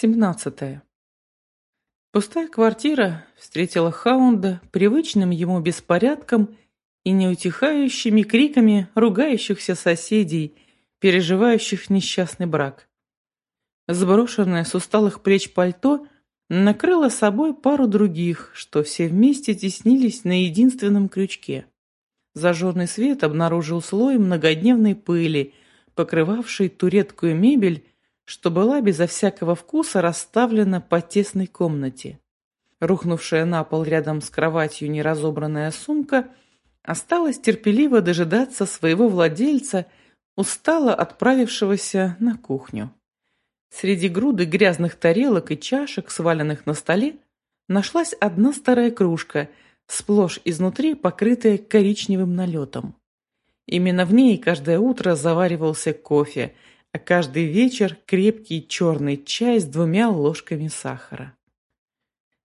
17. Пустая квартира встретила Хаунда привычным ему беспорядком и неутихающими криками ругающихся соседей, переживающих несчастный брак. Сброшенное с усталых плеч пальто накрыло собой пару других, что все вместе теснились на единственном крючке. Зажженный свет обнаружил слой многодневной пыли, покрывавшей ту редкую мебель, что была безо всякого вкуса расставлена по тесной комнате. Рухнувшая на пол рядом с кроватью неразобранная сумка осталась терпеливо дожидаться своего владельца, устало отправившегося на кухню. Среди груды грязных тарелок и чашек, сваленных на столе, нашлась одна старая кружка, сплошь изнутри покрытая коричневым налетом. Именно в ней каждое утро заваривался кофе – а каждый вечер крепкий черный чай с двумя ложками сахара.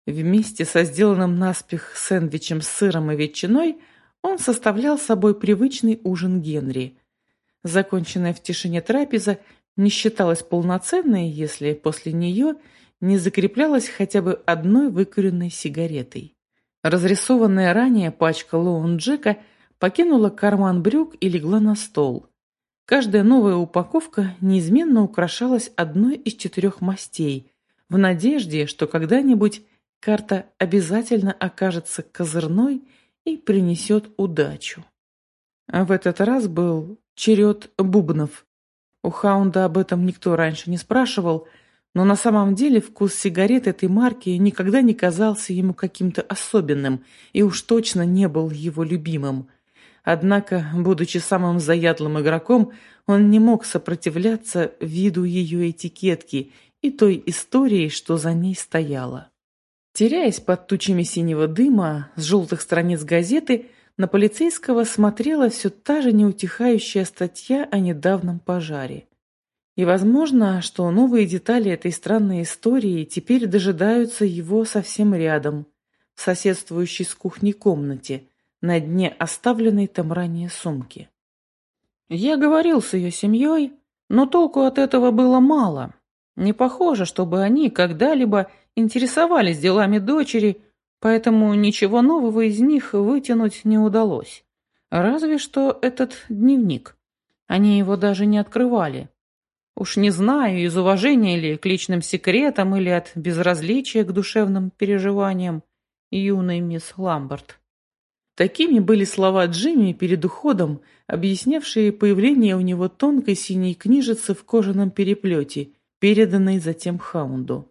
Вместе со сделанным наспех сэндвичем с сыром и ветчиной он составлял собой привычный ужин Генри. Законченная в тишине трапеза не считалась полноценной, если после нее не закреплялась хотя бы одной выкуренной сигаретой. Разрисованная ранее пачка Лоун Джека покинула карман брюк и легла на стол – Каждая новая упаковка неизменно украшалась одной из четырех мастей, в надежде, что когда-нибудь карта обязательно окажется козырной и принесет удачу. А в этот раз был черед бубнов. У Хаунда об этом никто раньше не спрашивал, но на самом деле вкус сигарет этой марки никогда не казался ему каким-то особенным и уж точно не был его любимым – Однако, будучи самым заядлым игроком, он не мог сопротивляться виду ее этикетки и той истории, что за ней стояла. Теряясь под тучами синего дыма с желтых страниц газеты, на полицейского смотрела все та же неутихающая статья о недавнем пожаре. И возможно, что новые детали этой странной истории теперь дожидаются его совсем рядом, в соседствующей с кухней комнате – на дне оставленной там ранее сумки. Я говорил с ее семьей, но толку от этого было мало. Не похоже, чтобы они когда-либо интересовались делами дочери, поэтому ничего нового из них вытянуть не удалось. Разве что этот дневник. Они его даже не открывали. Уж не знаю, из уважения ли к личным секретам или от безразличия к душевным переживаниям юной мисс Ламберт. Такими были слова Джимми перед уходом, объяснявшие появление у него тонкой синей книжицы в кожаном переплете, переданной затем Хаунду.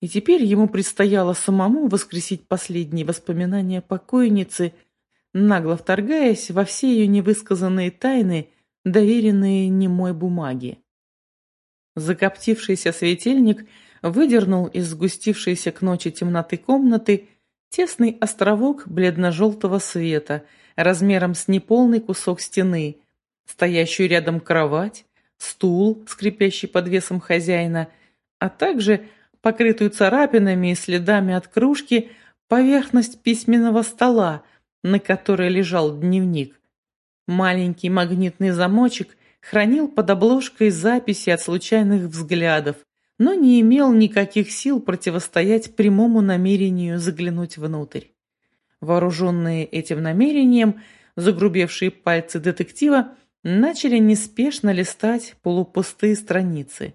И теперь ему предстояло самому воскресить последние воспоминания покойницы, нагло вторгаясь во все ее невысказанные тайны, доверенные немой бумаге. Закоптившийся светильник выдернул из сгустившейся к ночи темноты комнаты Тесный островок бледно-желтого света, размером с неполный кусок стены, стоящую рядом кровать, стул, скрипящий под весом хозяина, а также покрытую царапинами и следами от кружки поверхность письменного стола, на которой лежал дневник. Маленький магнитный замочек хранил под обложкой записи от случайных взглядов, но не имел никаких сил противостоять прямому намерению заглянуть внутрь. Вооруженные этим намерением, загрубевшие пальцы детектива начали неспешно листать полупустые страницы.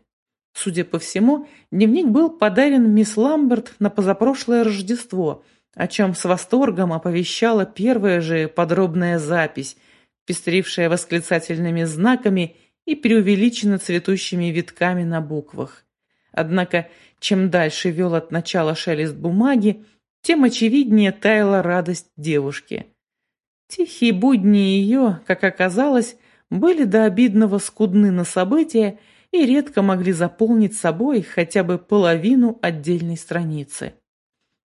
Судя по всему, дневник был подарен мисс Ламберт на позапрошлое Рождество, о чем с восторгом оповещала первая же подробная запись, пестрившая восклицательными знаками и преувеличенно цветущими витками на буквах. Однако, чем дальше вел от начала шелест бумаги, тем очевиднее таяла радость девушки. Тихие будни ее, как оказалось, были до обидного скудны на события и редко могли заполнить собой хотя бы половину отдельной страницы.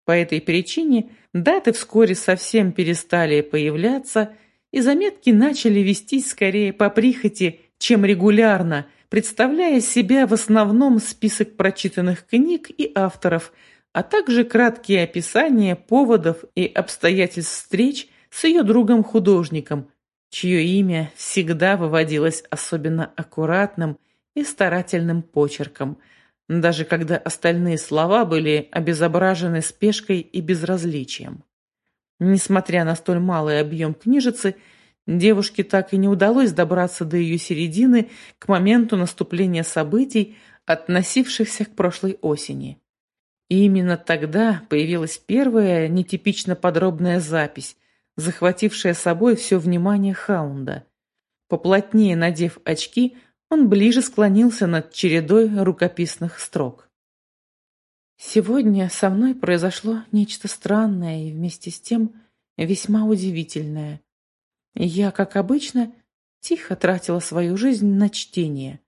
По этой причине даты вскоре совсем перестали появляться, и заметки начали вестись скорее по прихоти, чем регулярно, представляя себя в основном список прочитанных книг и авторов, а также краткие описания поводов и обстоятельств встреч с ее другом-художником, чье имя всегда выводилось особенно аккуратным и старательным почерком, даже когда остальные слова были обезображены спешкой и безразличием. Несмотря на столь малый объем книжицы, девушке так и не удалось добраться до ее середины к моменту наступления событий, относившихся к прошлой осени. И именно тогда появилась первая нетипично подробная запись, захватившая собой все внимание Хаунда. Поплотнее надев очки, он ближе склонился над чередой рукописных строк. Сегодня со мной произошло нечто странное и вместе с тем весьма удивительное. Я, как обычно, тихо тратила свою жизнь на чтение.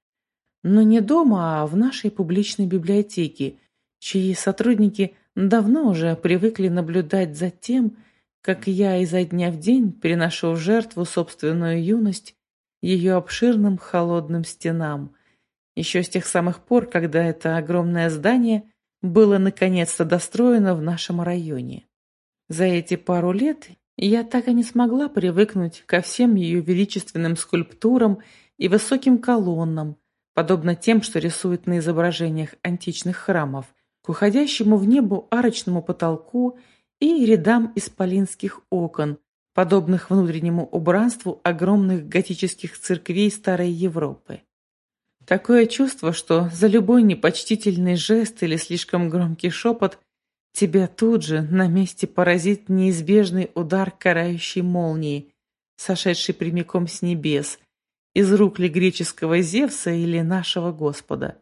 Но не дома, а в нашей публичной библиотеке, чьи сотрудники давно уже привыкли наблюдать за тем, как я изо дня в день приношу в жертву собственную юность ее обширным холодным стенам, еще с тех самых пор, когда это огромное здание было наконец-то достроено в нашем районе. За эти пару лет я так и не смогла привыкнуть ко всем ее величественным скульптурам и высоким колоннам, подобно тем, что рисуют на изображениях античных храмов, к уходящему в небо арочному потолку и рядам исполинских окон, подобных внутреннему убранству огромных готических церквей Старой Европы. Такое чувство, что за любой непочтительный жест или слишком громкий шепот тебя тут же на месте поразит неизбежный удар карающей молнии, сошедший прямиком с небес, из рук ли греческого Зевса или нашего Господа.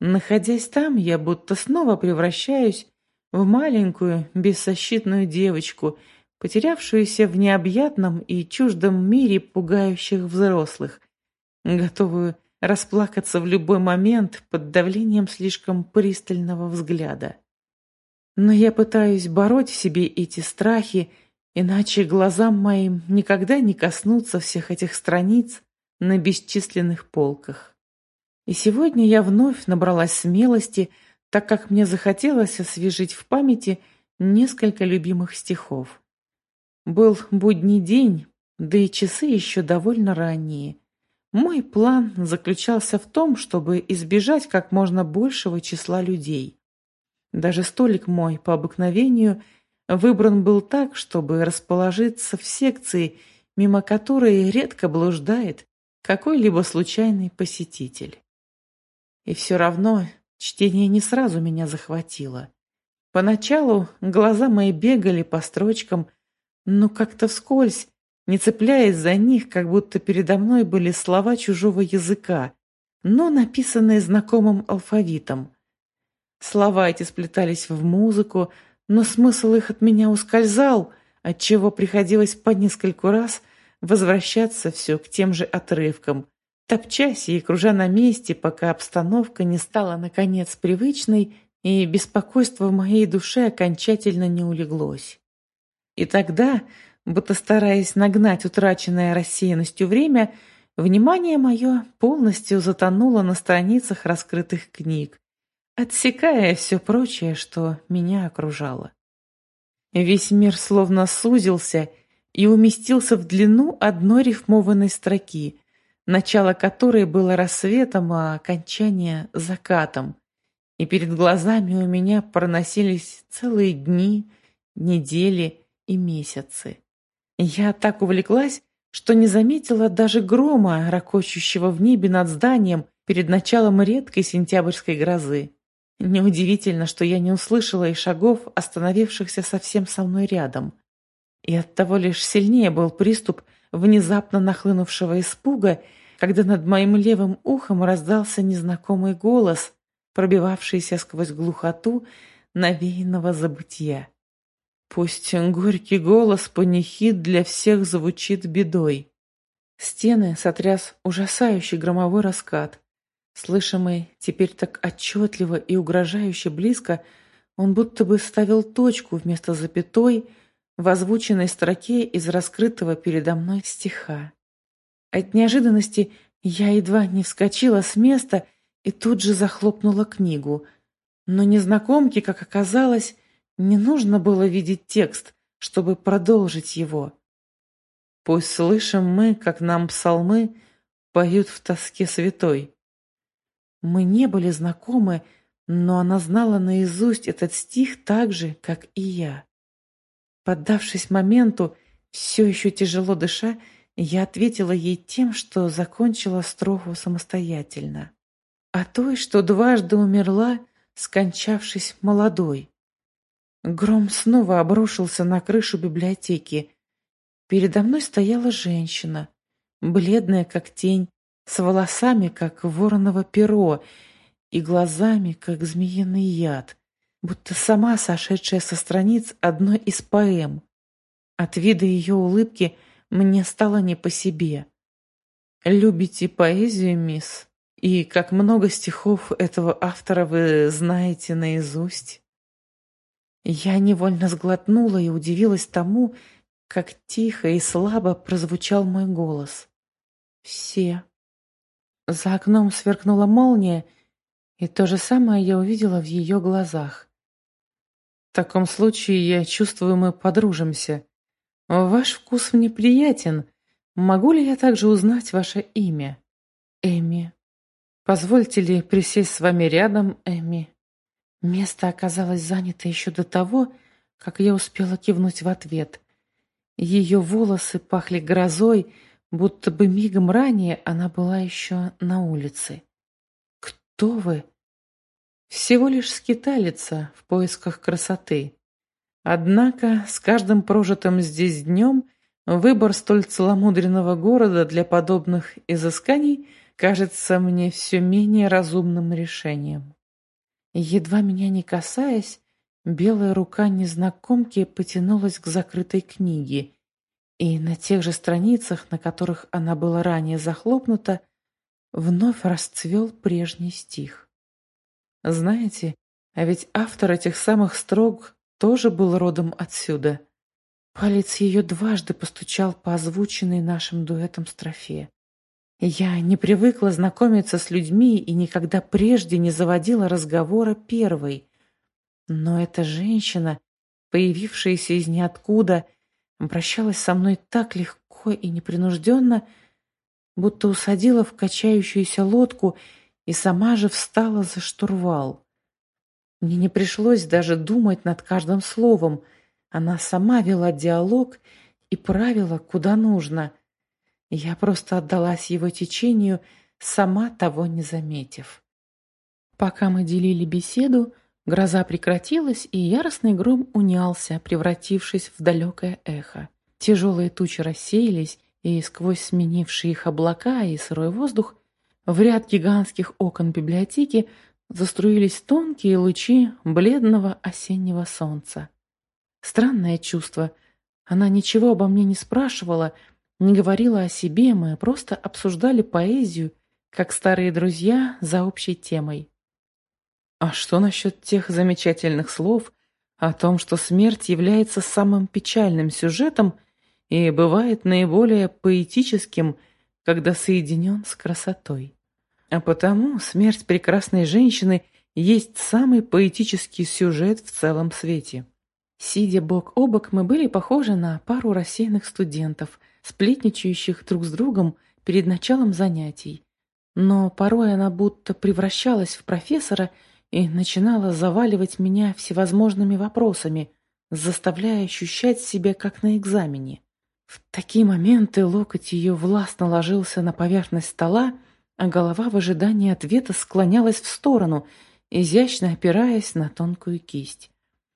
Находясь там, я будто снова превращаюсь в маленькую, беззащитную девочку – потерявшуюся в необъятном и чуждом мире пугающих взрослых, готовую расплакаться в любой момент под давлением слишком пристального взгляда. Но я пытаюсь бороть в себе эти страхи, иначе глазам моим никогда не коснуться всех этих страниц на бесчисленных полках. И сегодня я вновь набралась смелости, так как мне захотелось освежить в памяти несколько любимых стихов. Был будний день, да и часы еще довольно ранние. Мой план заключался в том, чтобы избежать как можно большего числа людей. Даже столик мой, по обыкновению, выбран был так, чтобы расположиться в секции, мимо которой редко блуждает какой-либо случайный посетитель. И все равно чтение не сразу меня захватило. Поначалу глаза мои бегали по строчкам, но как-то вскользь, не цепляясь за них, как будто передо мной были слова чужого языка, но написанные знакомым алфавитом. Слова эти сплетались в музыку, но смысл их от меня ускользал, отчего приходилось по нескольку раз возвращаться все к тем же отрывкам, топчась и кружа на месте, пока обстановка не стала, наконец, привычной и беспокойство в моей душе окончательно не улеглось. И тогда, будто стараясь нагнать утраченное рассеянностью время, внимание мое полностью затонуло на страницах раскрытых книг, отсекая все прочее, что меня окружало. Весь мир словно сузился и уместился в длину одной рифмованной строки, начало которой было рассветом, а окончание — закатом. И перед глазами у меня проносились целые дни, недели и месяцы. Я так увлеклась, что не заметила даже грома, ракочущего в небе над зданием перед началом редкой сентябрьской грозы. Неудивительно, что я не услышала и шагов, остановившихся совсем со мной рядом. И оттого лишь сильнее был приступ внезапно нахлынувшего испуга, когда над моим левым ухом раздался незнакомый голос, пробивавшийся сквозь глухоту навеянного забытия. Пусть горький голос панихид для всех звучит бедой. Стены сотряс ужасающий громовой раскат. Слышимый теперь так отчетливо и угрожающе близко, он будто бы ставил точку вместо запятой в озвученной строке из раскрытого передо мной стиха. От неожиданности я едва не вскочила с места и тут же захлопнула книгу. Но незнакомке, как оказалось, не нужно было видеть текст, чтобы продолжить его. Пусть слышим мы, как нам псалмы поют в тоске святой. Мы не были знакомы, но она знала наизусть этот стих так же, как и я. Поддавшись моменту, все еще тяжело дыша, я ответила ей тем, что закончила строфу самостоятельно. А той, что дважды умерла, скончавшись молодой. Гром снова обрушился на крышу библиотеки. Передо мной стояла женщина, бледная как тень, с волосами, как вороново перо, и глазами, как змеиный яд, будто сама сошедшая со страниц одной из поэм. От вида ее улыбки мне стало не по себе. «Любите поэзию, мисс? И как много стихов этого автора вы знаете наизусть?» Я невольно сглотнула и удивилась тому, как тихо и слабо прозвучал мой голос. «Все». За окном сверкнула молния, и то же самое я увидела в ее глазах. «В таком случае, я чувствую, мы подружимся. Ваш вкус мне приятен. Могу ли я также узнать ваше имя?» «Эми». «Позвольте ли присесть с вами рядом, Эми?» Место оказалось занято еще до того, как я успела кивнуть в ответ. Ее волосы пахли грозой, будто бы мигом ранее она была еще на улице. «Кто вы?» «Всего лишь скиталица в поисках красоты. Однако с каждым прожитым здесь днем выбор столь целомудренного города для подобных изысканий кажется мне все менее разумным решением». Едва меня не касаясь, белая рука незнакомки потянулась к закрытой книге, и на тех же страницах, на которых она была ранее захлопнута, вновь расцвел прежний стих. Знаете, а ведь автор этих самых строк тоже был родом отсюда. Палец ее дважды постучал по озвученной нашим дуэтом строфе. Я не привыкла знакомиться с людьми и никогда прежде не заводила разговора первой. Но эта женщина, появившаяся из ниоткуда, обращалась со мной так легко и непринужденно, будто усадила в качающуюся лодку и сама же встала за штурвал. Мне не пришлось даже думать над каждым словом. Она сама вела диалог и правила, куда нужно. Я просто отдалась его течению, сама того не заметив. Пока мы делили беседу, гроза прекратилась, и яростный гром унялся, превратившись в далекое эхо. Тяжелые тучи рассеялись, и сквозь сменившие их облака и сырой воздух в ряд гигантских окон библиотеки заструились тонкие лучи бледного осеннего солнца. Странное чувство. Она ничего обо мне не спрашивала, не говорила о себе, мы просто обсуждали поэзию, как старые друзья за общей темой. А что насчет тех замечательных слов о том, что смерть является самым печальным сюжетом и бывает наиболее поэтическим, когда соединен с красотой? А потому смерть прекрасной женщины есть самый поэтический сюжет в целом свете. Сидя бок о бок, мы были похожи на пару рассеянных студентов, сплетничающих друг с другом перед началом занятий. Но порой она будто превращалась в профессора и начинала заваливать меня всевозможными вопросами, заставляя ощущать себя как на экзамене. В такие моменты локоть ее властно ложился на поверхность стола, а голова в ожидании ответа склонялась в сторону, изящно опираясь на тонкую кисть.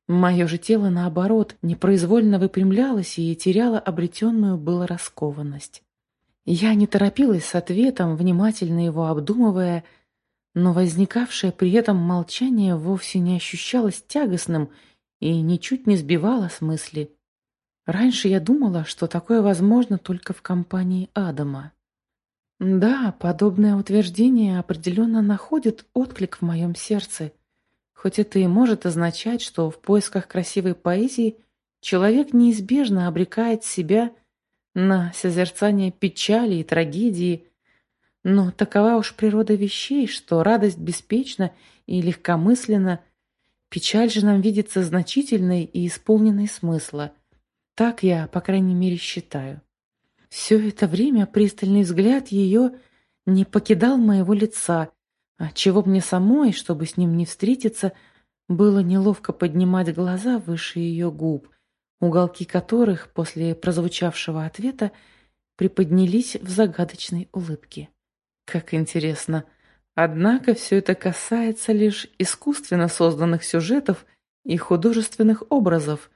Мое же тело, наоборот, непроизвольно выпрямлялось и теряло обретенную было раскованность. Я не торопилась с ответом, внимательно его обдумывая, но возникавшее при этом молчание вовсе не ощущалось тягостным и ничуть не сбивало с мысли. Раньше я думала, что такое возможно только в компании Адама. Да, подобное утверждение определенно находит отклик в моем сердце — Хоть это и может означать, что в поисках красивой поэзии человек неизбежно обрекает себя на созерцание печали и трагедии, но такова уж природа вещей, что радость беспечна и легкомысленна, печаль же нам видится значительной и исполненной смысла. Так я, по крайней мере, считаю. Все это время пристальный взгляд ее не покидал моего лица, А чего мне самой, чтобы с ним не встретиться, было неловко поднимать глаза выше ее губ, уголки которых после прозвучавшего ответа приподнялись в загадочной улыбке. Как интересно. Однако все это касается лишь искусственно созданных сюжетов и художественных образов.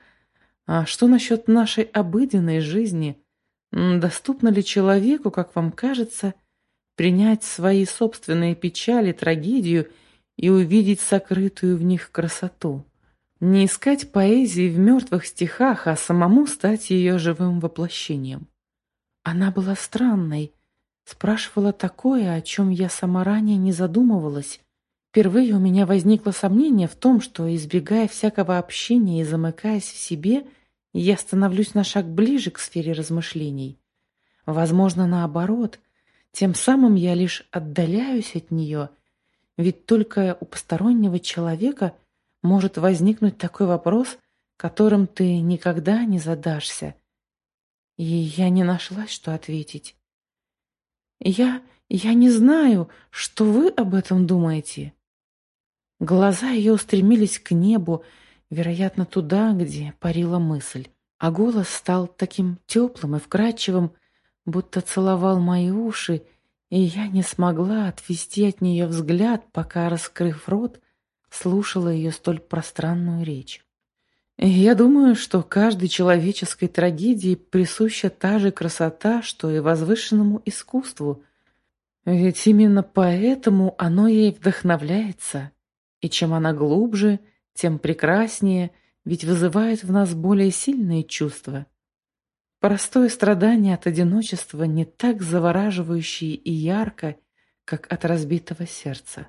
А что насчет нашей обыденной жизни? Доступно ли человеку, как вам кажется, принять свои собственные печали, трагедию и увидеть сокрытую в них красоту? Не искать поэзии в мертвых стихах, а самому стать ее живым воплощением. Она была странной, спрашивала такое, о чем я сама ранее не задумывалась. Впервые у меня возникло сомнение в том, что, избегая всякого общения и замыкаясь в себе, я становлюсь на шаг ближе к сфере размышлений. Возможно, наоборот, тем самым я лишь отдаляюсь от нее, ведь только у постороннего человека может возникнуть такой вопрос, которым ты никогда не задашься. И я не нашлась, что ответить. «Я... я не знаю, что вы об этом думаете». Глаза ее устремились к небу, вероятно, туда, где парила мысль. А голос стал таким теплым и вкрадчивым, будто целовал мои уши, и я не смогла отвести от нее взгляд, пока, раскрыв рот, слушала ее столь пространную речь. Я думаю, что каждой человеческой трагедии присуща та же красота, что и возвышенному искусству. Ведь именно поэтому оно ей вдохновляется. И чем она глубже, тем прекраснее, ведь вызывает в нас более сильные чувства. Простое страдание от одиночества не так завораживающе и ярко, как от разбитого сердца.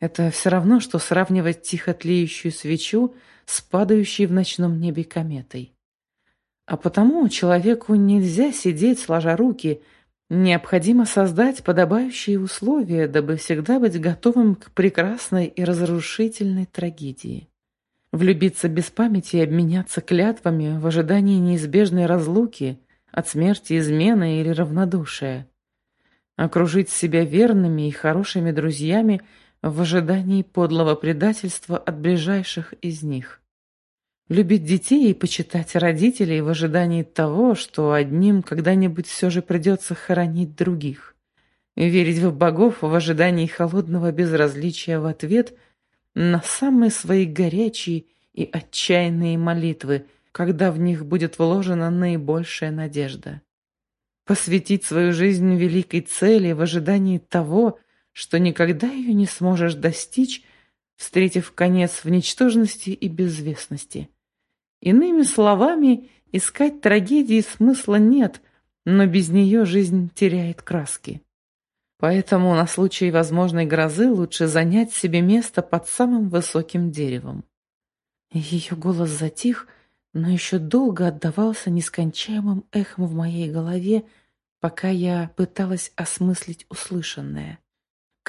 Это все равно, что сравнивать тихо тлеющую свечу с падающей в ночном небе кометой. А потому человеку нельзя сидеть сложа руки, необходимо создать подобающие условия, дабы всегда быть готовым к прекрасной и разрушительной трагедии. Влюбиться без памяти и обменяться клятвами в ожидании неизбежной разлуки от смерти, измены или равнодушия. Окружить себя верными и хорошими друзьями – в ожидании подлого предательства от ближайших из них. Любить детей и почитать родителей в ожидании того, что одним когда-нибудь все же придется хоронить других. Верить в богов в ожидании холодного безразличия в ответ на самые свои горячие и отчаянные молитвы, когда в них будет вложена наибольшая надежда. Посвятить свою жизнь великой цели в ожидании того, что никогда ее не сможешь достичь, встретив конец в ничтожности и безвестности. Иными словами, искать трагедии смысла нет, но без нее жизнь теряет краски. Поэтому на случай возможной грозы лучше занять себе место под самым высоким деревом. Ее голос затих, но еще долго отдавался нескончаемым эхом в моей голове, пока я пыталась осмыслить услышанное.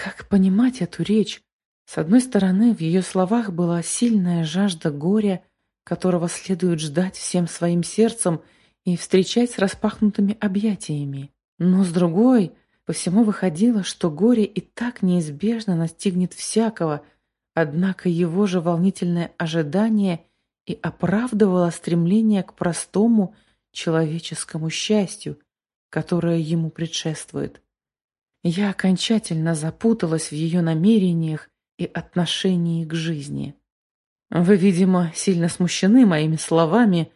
Как понимать эту речь? С одной стороны, в ее словах была сильная жажда горя, которого следует ждать всем своим сердцем и встречать с распахнутыми объятиями. Но с другой, по всему выходило, что горе и так неизбежно настигнет всякого, однако его же волнительное ожидание и оправдывало стремление к простому человеческому счастью, которое ему предшествует. Я окончательно запуталась в ее намерениях и отношении к жизни. Вы, видимо, сильно смущены моими словами,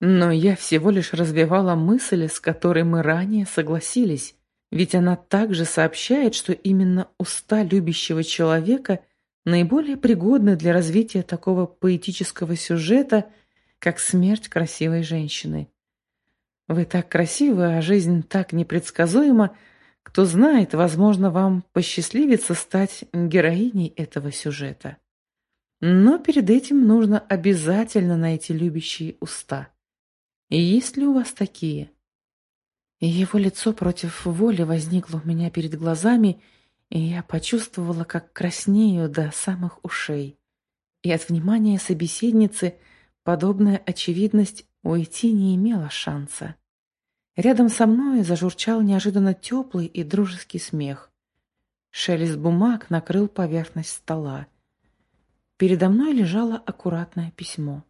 но я всего лишь развивала мысль, с которой мы ранее согласились, ведь она также сообщает, что именно уста любящего человека наиболее пригодны для развития такого поэтического сюжета, как смерть красивой женщины. Вы так красивы, а жизнь так непредсказуема, кто знает, возможно, вам посчастливится стать героиней этого сюжета. Но перед этим нужно обязательно найти любящие уста. Есть ли у вас такие? Его лицо против воли возникло у меня перед глазами, и я почувствовала, как краснею до самых ушей. И от внимания собеседницы подобная очевидность уйти не имела шанса. Рядом со мной зажурчал неожиданно теплый и дружеский смех. Шелест бумаг накрыл поверхность стола. Передо мной лежало аккуратное письмо.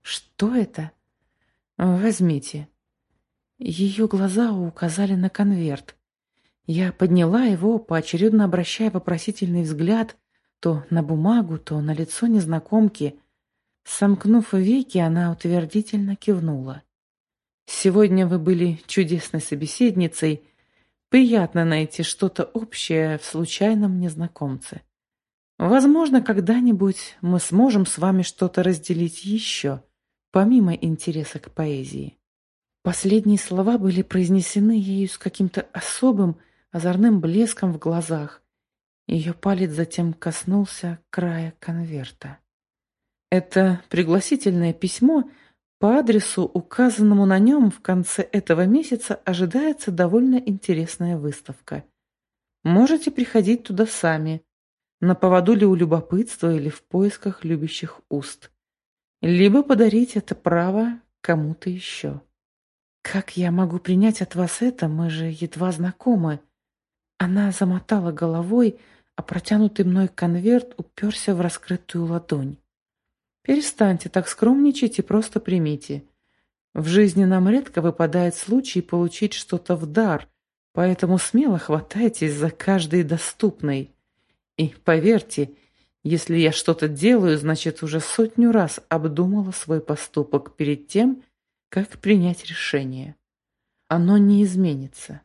«Что это?» «Возьмите». Ее глаза указали на конверт. Я подняла его, поочередно обращая вопросительный взгляд то на бумагу, то на лицо незнакомки. Сомкнув веки, она утвердительно кивнула. «Сегодня вы были чудесной собеседницей. Приятно найти что-то общее в случайном незнакомце. Возможно, когда-нибудь мы сможем с вами что-то разделить еще, помимо интереса к поэзии». Последние слова были произнесены ею с каким-то особым, озорным блеском в глазах. Ее палец затем коснулся края конверта. Это пригласительное письмо по адресу, указанному на нем в конце этого месяца, ожидается довольно интересная выставка. Можете приходить туда сами, на поводу ли у любопытства или в поисках любящих уст. Либо подарить это право кому-то еще. Как я могу принять от вас это, мы же едва знакомы. Она замотала головой, а протянутый мной конверт уперся в раскрытую ладонь. «Перестаньте так скромничать и просто примите. В жизни нам редко выпадает случай получить что-то в дар, поэтому смело хватайтесь за каждый доступный. И поверьте, если я что-то делаю, значит, уже сотню раз обдумала свой поступок перед тем, как принять решение. Оно не изменится.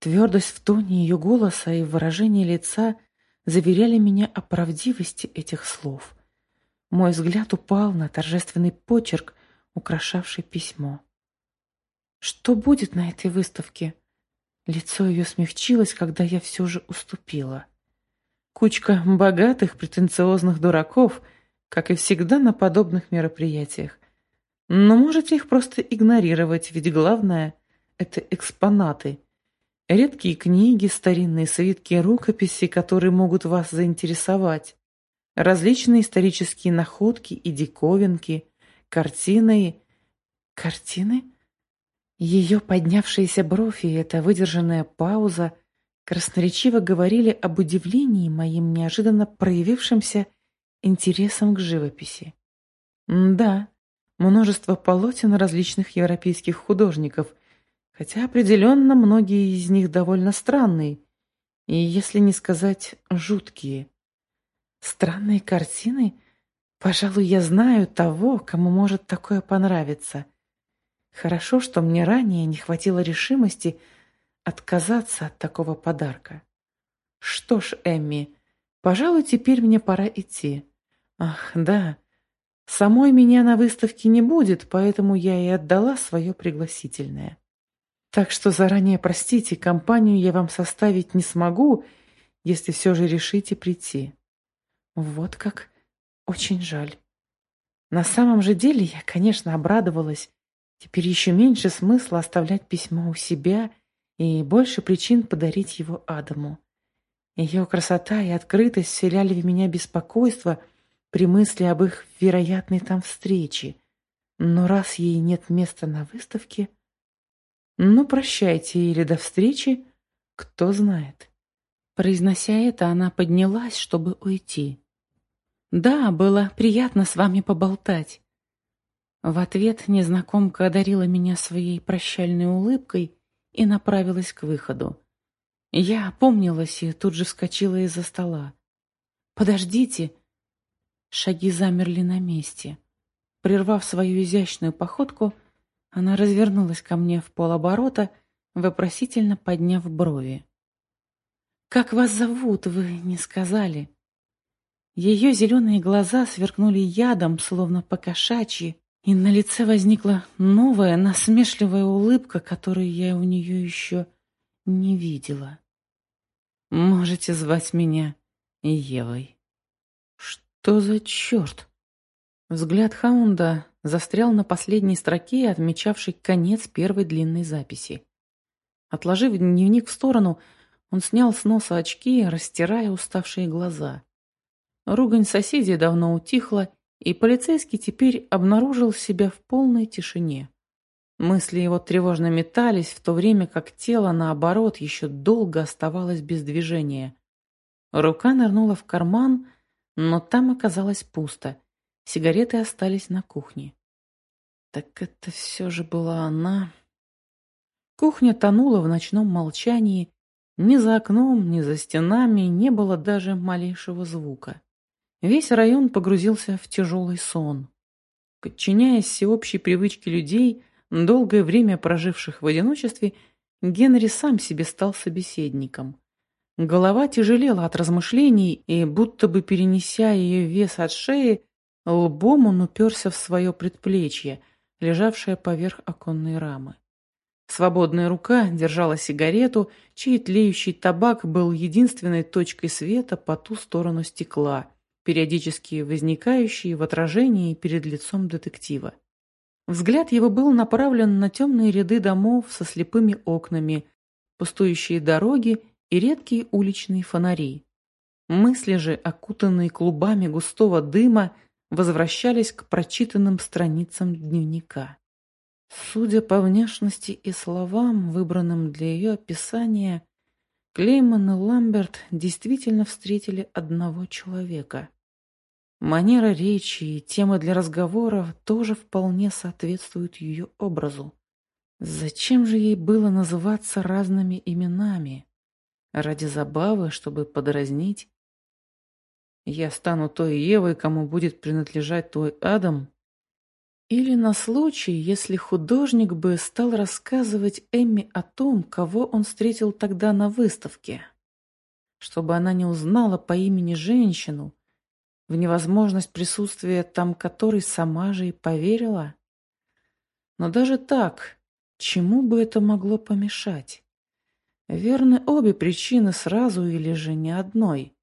Твердость в тоне ее голоса и выражение лица заверяли меня о правдивости этих слов. Мой взгляд упал на торжественный почерк, украшавший письмо. Что будет на этой выставке? Лицо ее смягчилось, когда я все же уступила. Кучка богатых, претенциозных дураков, как и всегда на подобных мероприятиях. Но можете их просто игнорировать, ведь главное — это экспонаты — Редкие книги, старинные свитки, рукописи, которые могут вас заинтересовать. Различные исторические находки и диковинки, картины. Картины? Ее поднявшиеся бровь и эта выдержанная пауза красноречиво говорили об удивлении моим неожиданно проявившимся интересом к живописи. Да, множество полотен различных европейских художников – хотя определенно многие из них довольно странные, и, если не сказать, жуткие. Странные картины? Пожалуй, я знаю того, кому может такое понравиться. Хорошо, что мне ранее не хватило решимости отказаться от такого подарка. Что ж, Эмми, пожалуй, теперь мне пора идти. Ах, да, самой меня на выставке не будет, поэтому я и отдала свое пригласительное. Так что заранее простите, компанию я вам составить не смогу, если все же решите прийти. Вот как. Очень жаль. На самом же деле я, конечно, обрадовалась. Теперь еще меньше смысла оставлять письмо у себя и больше причин подарить его Адаму. Ее красота и открытость вселяли в меня беспокойство при мысли об их вероятной там встрече. Но раз ей нет места на выставке, «Ну, прощайте или до встречи, кто знает». Произнося это, она поднялась, чтобы уйти. «Да, было приятно с вами поболтать». В ответ незнакомка одарила меня своей прощальной улыбкой и направилась к выходу. Я опомнилась и тут же вскочила из-за стола. «Подождите!» Шаги замерли на месте. Прервав свою изящную походку, она развернулась ко мне в полоборота, вопросительно подняв брови. «Как вас зовут, вы не сказали?» Ее зеленые глаза сверкнули ядом, словно покошачьи, и на лице возникла новая, насмешливая улыбка, которую я у нее еще не видела. «Можете звать меня Евой». «Что за черт?» Взгляд Хаунда застрял на последней строке, отмечавшей конец первой длинной записи. Отложив дневник в сторону, он снял с носа очки, растирая уставшие глаза. Ругань соседей давно утихла, и полицейский теперь обнаружил себя в полной тишине. Мысли его тревожно метались, в то время как тело, наоборот, еще долго оставалось без движения. Рука нырнула в карман, но там оказалось пусто. Сигареты остались на кухне. Так это все же была она. Кухня тонула в ночном молчании. Ни за окном, ни за стенами не было даже малейшего звука. Весь район погрузился в тяжелый сон. Подчиняясь всеобщей привычке людей, долгое время проживших в одиночестве, Генри сам себе стал собеседником. Голова тяжелела от размышлений, и, будто бы перенеся ее вес от шеи, лбом он уперся в свое предплечье, лежавшее поверх оконной рамы. Свободная рука держала сигарету, чей тлеющий табак был единственной точкой света по ту сторону стекла, периодически возникающей в отражении перед лицом детектива. Взгляд его был направлен на темные ряды домов со слепыми окнами, пустующие дороги и редкие уличные фонари. Мысли же, окутанные клубами густого дыма, возвращались к прочитанным страницам дневника. Судя по внешности и словам, выбранным для ее описания, Клейман и Ламберт действительно встретили одного человека. Манера речи и темы для разговоров тоже вполне соответствуют ее образу. Зачем же ей было называться разными именами? Ради забавы, чтобы подразнить? Я стану той Евой, кому будет принадлежать твой Адам? Или на случай, если художник бы стал рассказывать Эмми о том, кого он встретил тогда на выставке? Чтобы она не узнала по имени женщину, в невозможность присутствия там которой сама же и поверила? Но даже так, чему бы это могло помешать? Верны обе причины сразу или же ни одной.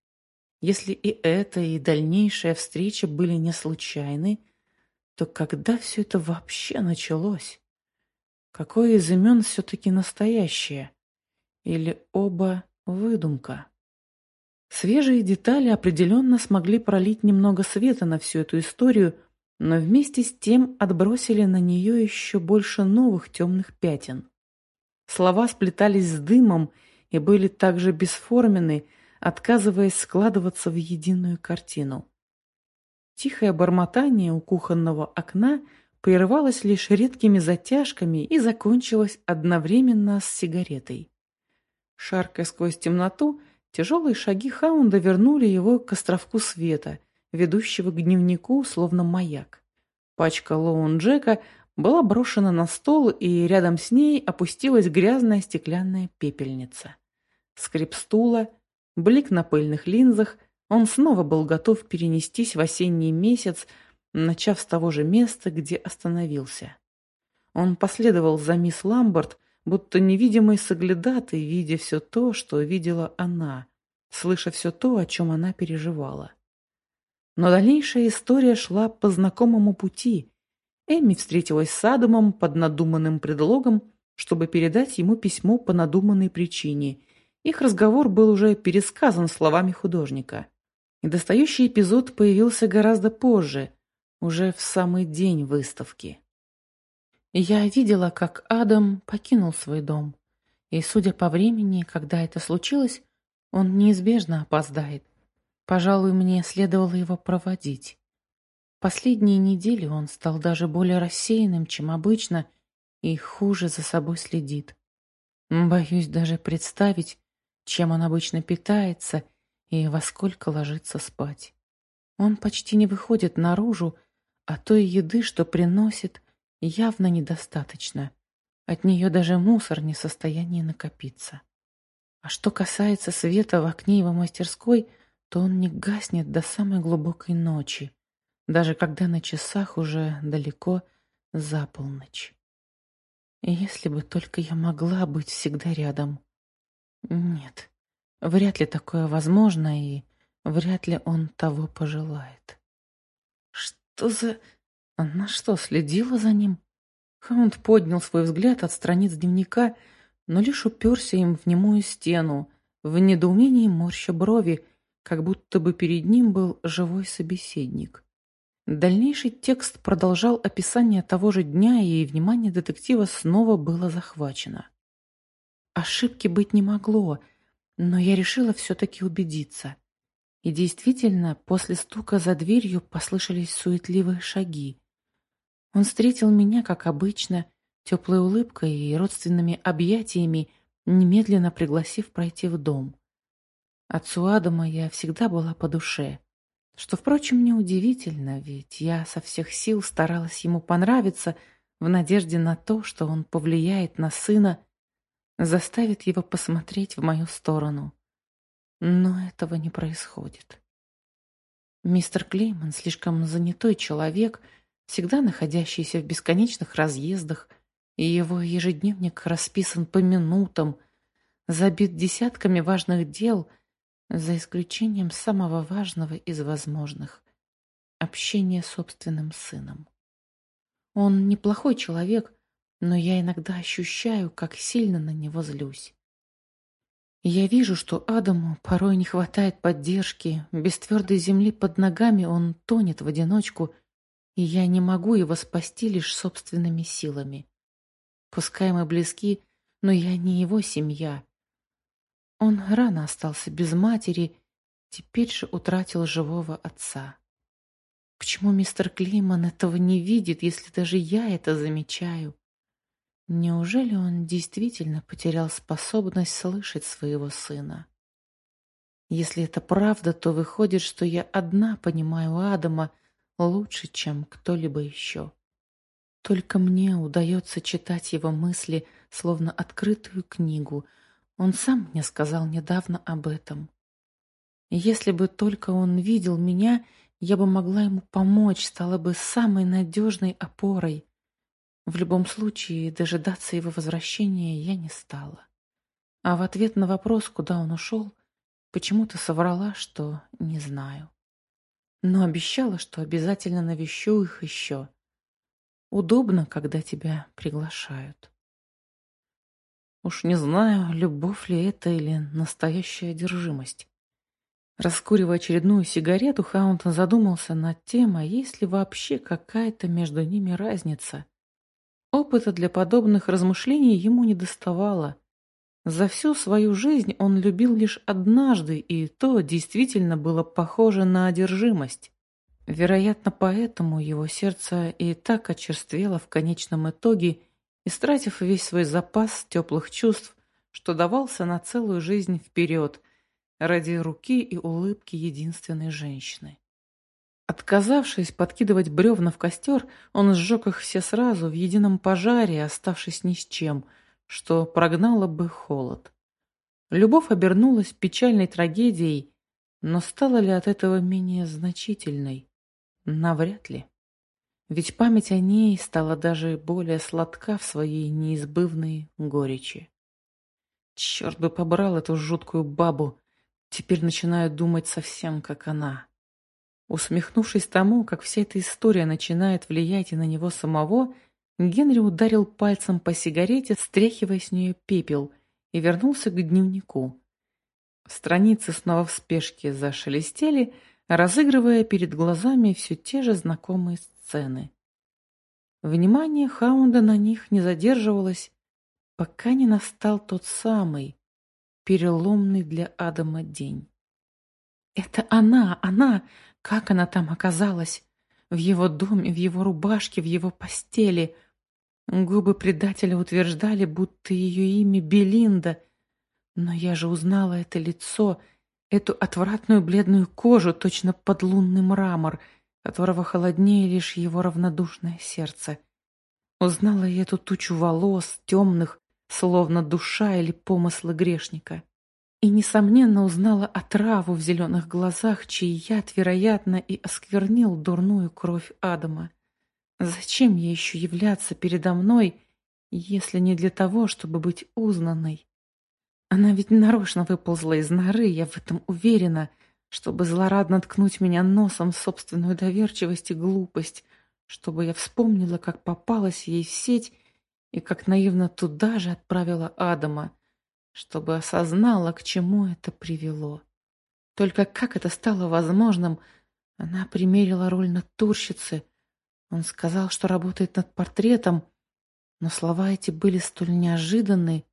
Если и эта, и дальнейшая встреча были не случайны, то когда все это вообще началось? Какое из имен все-таки настоящее? Или оба выдумка? Свежие детали определенно смогли пролить немного света на всю эту историю, но вместе с тем отбросили на нее еще больше новых темных пятен. Слова сплетались с дымом и были также бесформенны, отказываясь складываться в единую картину. Тихое бормотание у кухонного окна прерывалось лишь редкими затяжками и закончилось одновременно с сигаретой. Шаркая сквозь темноту, Тяжелые шаги Хаунда вернули его к островку света, ведущего к дневнику, словно маяк. Пачка Лоун Джека была брошена на стол, и рядом с ней опустилась грязная стеклянная пепельница. Скрип стула, блик на пыльных линзах, он снова был готов перенестись в осенний месяц, начав с того же места, где остановился. Он последовал за мисс Ламберт, будто невидимый соглядатый, видя все то, что видела она, слыша все то, о чем она переживала. Но дальнейшая история шла по знакомому пути. Эмми встретилась с Адамом под надуманным предлогом, чтобы передать ему письмо по надуманной причине. Их разговор был уже пересказан словами художника. Недостающий эпизод появился гораздо позже, уже в самый день выставки. Я видела, как Адам покинул свой дом. И, судя по времени, когда это случилось, он неизбежно опоздает. Пожалуй, мне следовало его проводить. Последние недели он стал даже более рассеянным, чем обычно, и хуже за собой следит. Боюсь даже представить, чем он обычно питается и во сколько ложится спать. Он почти не выходит наружу, а той еды, что приносит, явно недостаточно. От нее даже мусор не в состоянии накопиться. А что касается света в окне его мастерской, то он не гаснет до самой глубокой ночи, даже когда на часах уже далеко за полночь. Если бы только я могла быть всегда рядом. Нет, вряд ли такое возможно, и вряд ли он того пожелает. Что за... Она что, следила за ним? Хаунд поднял свой взгляд от страниц дневника, но лишь уперся им в немую стену, в недоумении морща брови, как будто бы перед ним был живой собеседник. Дальнейший текст продолжал описание того же дня, и внимание детектива снова было захвачено. Ошибки быть не могло, но я решила все-таки убедиться. И действительно, после стука за дверью послышались суетливые шаги. Он встретил меня, как обычно, теплой улыбкой и родственными объятиями, немедленно пригласив пройти в дом. Отцу Адама я всегда была по душе. Что, впрочем, неудивительно, ведь я со всех сил старалась ему понравиться в надежде на то, что он повлияет на сына, заставит его посмотреть в мою сторону. Но этого не происходит. Мистер Клейман слишком занятой человек, всегда находящийся в бесконечных разъездах, и его ежедневник расписан по минутам, забит десятками важных дел — за исключением самого важного из возможных — общения с собственным сыном. Он неплохой человек, но я иногда ощущаю, как сильно на него злюсь. Я вижу, что Адаму порой не хватает поддержки, без твердой земли под ногами он тонет в одиночку, и я не могу его спасти лишь собственными силами. Пускай мы близки, но я не его семья, он рано остался без матери, теперь же утратил живого отца. Почему мистер Клейман этого не видит, если даже я это замечаю? Неужели он действительно потерял способность слышать своего сына? Если это правда, то выходит, что я одна понимаю Адама лучше, чем кто-либо еще. Только мне удается читать его мысли, словно открытую книгу — он сам мне сказал недавно об этом. Если бы только он видел меня, я бы могла ему помочь, стала бы самой надежной опорой. В любом случае, дожидаться его возвращения я не стала. А в ответ на вопрос, куда он ушел, почему-то соврала, что не знаю. Но обещала, что обязательно навещу их еще. Удобно, когда тебя приглашают. Уж не знаю, любовь ли это или настоящая одержимость. Раскуривая очередную сигарету, Хаунтон задумался над тем, а есть ли вообще какая-то между ними разница. Опыта для подобных размышлений ему не доставало. За всю свою жизнь он любил лишь однажды, и то действительно было похоже на одержимость. Вероятно, поэтому его сердце и так очерствело в конечном итоге – истратив весь свой запас теплых чувств, что давался на целую жизнь вперед, ради руки и улыбки единственной женщины. Отказавшись подкидывать бревна в костер, он сжег их все сразу в едином пожаре, оставшись ни с чем, что прогнало бы холод. Любовь обернулась печальной трагедией, но стала ли от этого менее значительной? Навряд ли. Ведь память о ней стала даже более сладка в своей неизбывной горечи. Черт бы побрал эту жуткую бабу. Теперь начинаю думать совсем как она. Усмехнувшись тому, как вся эта история начинает влиять и на него самого, Генри ударил пальцем по сигарете, стряхивая с нее пепел, и вернулся к дневнику. Страницы снова в спешке зашелестели, разыгрывая перед глазами все те же знакомые сцены. Внимание Хаунда на них не задерживалось, пока не настал тот самый, переломный для Адама день. Это она, она! Как она там оказалась? В его доме, в его рубашке, в его постели. Губы предателя утверждали, будто ее имя Белинда. Но я же узнала это лицо, эту отвратную бледную кожу, точно под лунный мрамор — которого холоднее лишь его равнодушное сердце. Узнала я эту тучу волос, темных, словно душа или помыслы грешника. И, несомненно, узнала отраву в зеленых глазах, чей яд, вероятно, и осквернил дурную кровь Адама. Зачем ей еще являться передо мной, если не для того, чтобы быть узнанной? Она ведь нарочно выползла из норы, я в этом уверена — чтобы злорадно ткнуть меня носом в собственную доверчивость и глупость, чтобы я вспомнила, как попалась ей в сеть и как наивно туда же отправила Адама, чтобы осознала, к чему это привело. Только как это стало возможным, Она примерила роль натурщицы. Он сказал, что работает над портретом, но слова эти были столь неожиданны.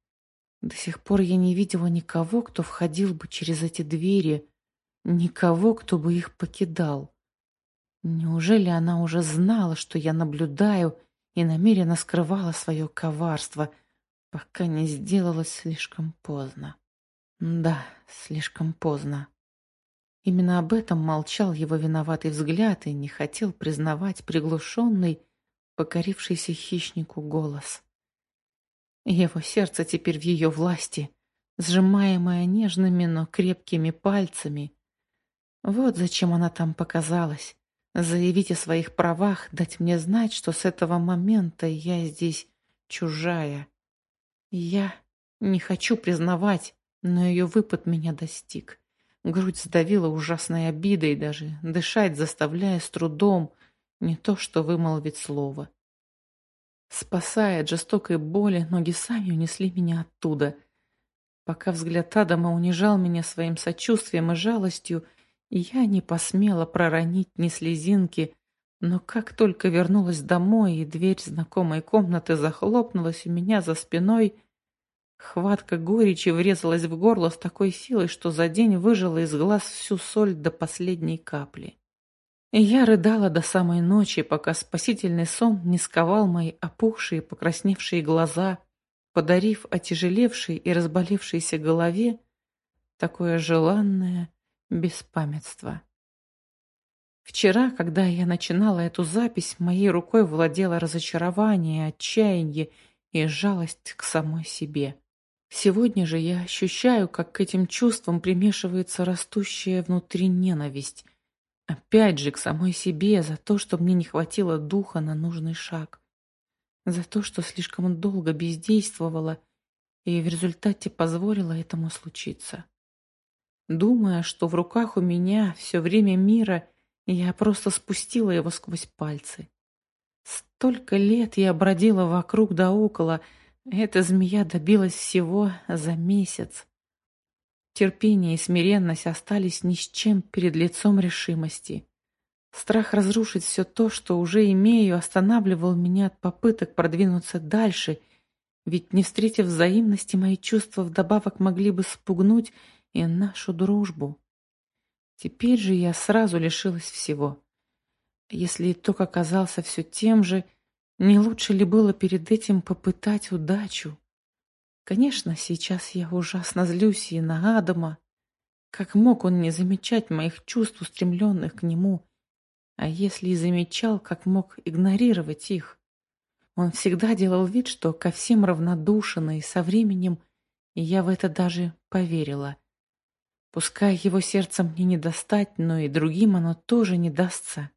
До сих пор я не видела никого, кто входил бы через эти двери, никого, кто бы их покидал. Неужели она уже знала, что я наблюдаю, и намеренно скрывала свое коварство, пока не сделалось слишком поздно? Да, слишком поздно. Именно об этом молчал его виноватый взгляд и не хотел признавать приглушенный, покорившийся хищнику голос. Его сердце теперь в ее власти, сжимаемое нежными, но крепкими пальцами. Вот зачем она там показалась. Заявить о своих правах, дать мне знать, что с этого момента я здесь чужая. Я не хочу признавать, но ее выпад меня достиг. Грудь сдавила ужасной обидой, даже дышать заставляя с трудом, не то что вымолвить слово. Спасая от жестокой боли, ноги сами унесли меня оттуда. Пока взгляд Адама унижал меня своим сочувствием и жалостью, я не посмела проронить ни слезинки, но как только вернулась домой и дверь знакомой комнаты захлопнулась у меня за спиной, хватка горечи врезалась в горло с такой силой, что за день выжила из глаз всю соль до последней капли. И я рыдала до самой ночи, пока спасительный сон не сковал мои опухшие, покрасневшие глаза, подарив отяжелевшей и разболевшейся голове такое желанное, беспамятства. Вчера, когда я начинала эту запись, моей рукой владело разочарование, отчаяние и жалость к самой себе. Сегодня же я ощущаю, как к этим чувствам примешивается растущая внутри ненависть. Опять же к самой себе за то, что мне не хватило духа на нужный шаг. За то, что слишком долго бездействовала и в результате позволила этому случиться. Думая, что в руках у меня все время мира, я просто спустила его сквозь пальцы. Столько лет я бродила вокруг да около, эта змея добилась всего за месяц. Терпение и смиренность остались ни с чем перед лицом решимости. Страх разрушить все то, что уже имею, останавливал меня от попыток продвинуться дальше, ведь не встретив взаимности, мои чувства вдобавок могли бы спугнуть и нашу дружбу. Теперь же я сразу лишилась всего. Если итог оказался все тем же, не лучше ли было перед этим попытать удачу? Конечно, сейчас я ужасно злюсь и на Адама. Как мог он не замечать моих чувств, устремленных к нему? А если и замечал, как мог игнорировать их? Он всегда делал вид, что ко всем равнодушен, и со временем я в это даже поверила. Пускай его сердце мне не достать, но и другим оно тоже не дастся.